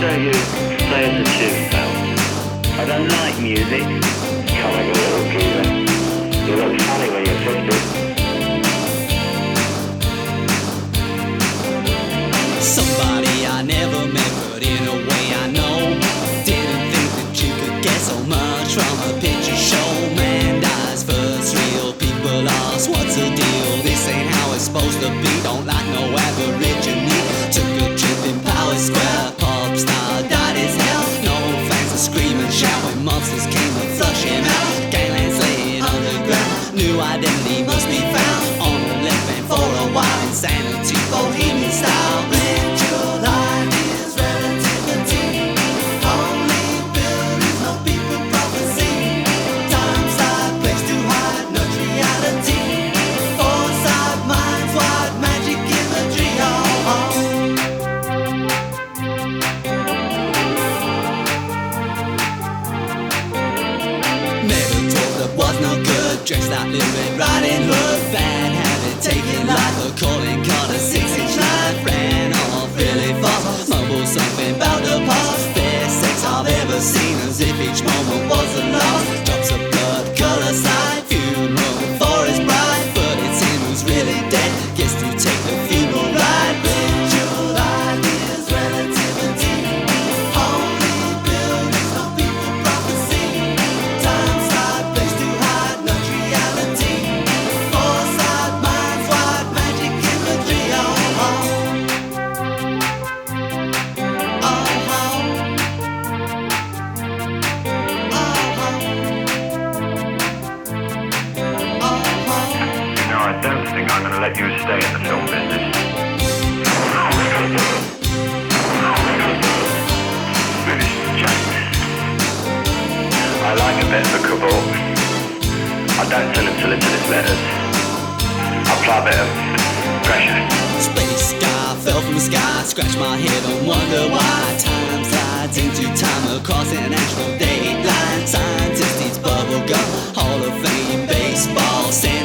don't use. I don't like music. Can't a little. You look funny when you're 50. is king. Dressed like Little Red Riding Hood. Bad habit, taking life, a calling I'm to let you stay in the film business. I like a bit of a cabal. I don't tell him his letters. I bit of pressure. Space sky fell from the sky, scratch my head and wonder why time slides into time across an astral date line. Scientist eats bubble gum, Hall of Fame baseball, senators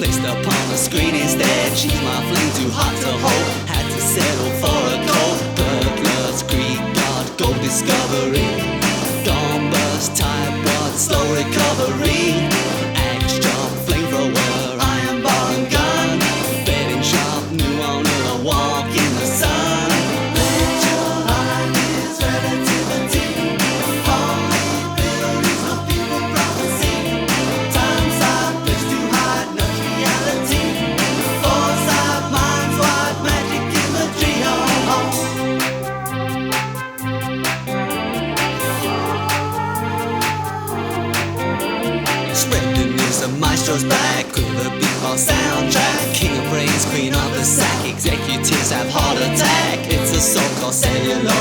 placed upon the screen instead. She's my flame, too hot to hold. Had to settle for a maestro's back with a beatbox soundtrack. King of brains, queen of the sack. Executives have heart attack. It's a so-called celluloid.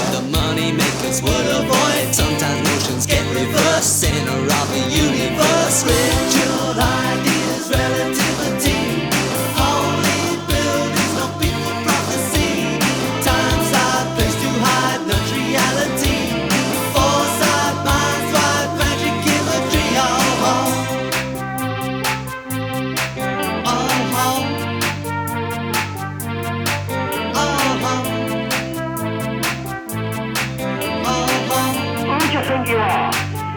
You are?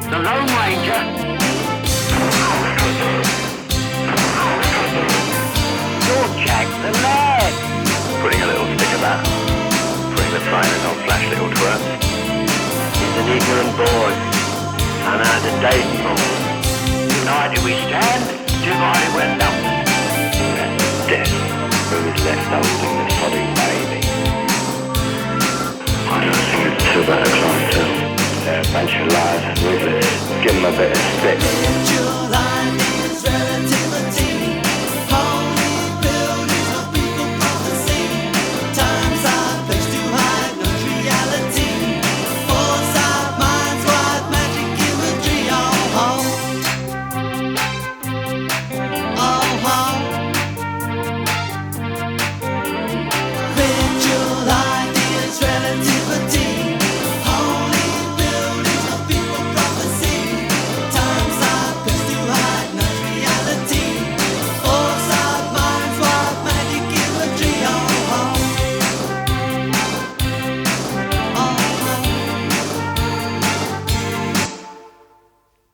The Lone Ranger? You're Jack the Lad. Putting a little stick of that. Putting the trainers on flash little twerps. He's an ignorant boy. And out of date. United we stand, divided we're nothing. Death, who is left holding the sodding baby. I don't think it's too bad a clientele. They're a bunch of liars and ruthless. Give them a bit of stick.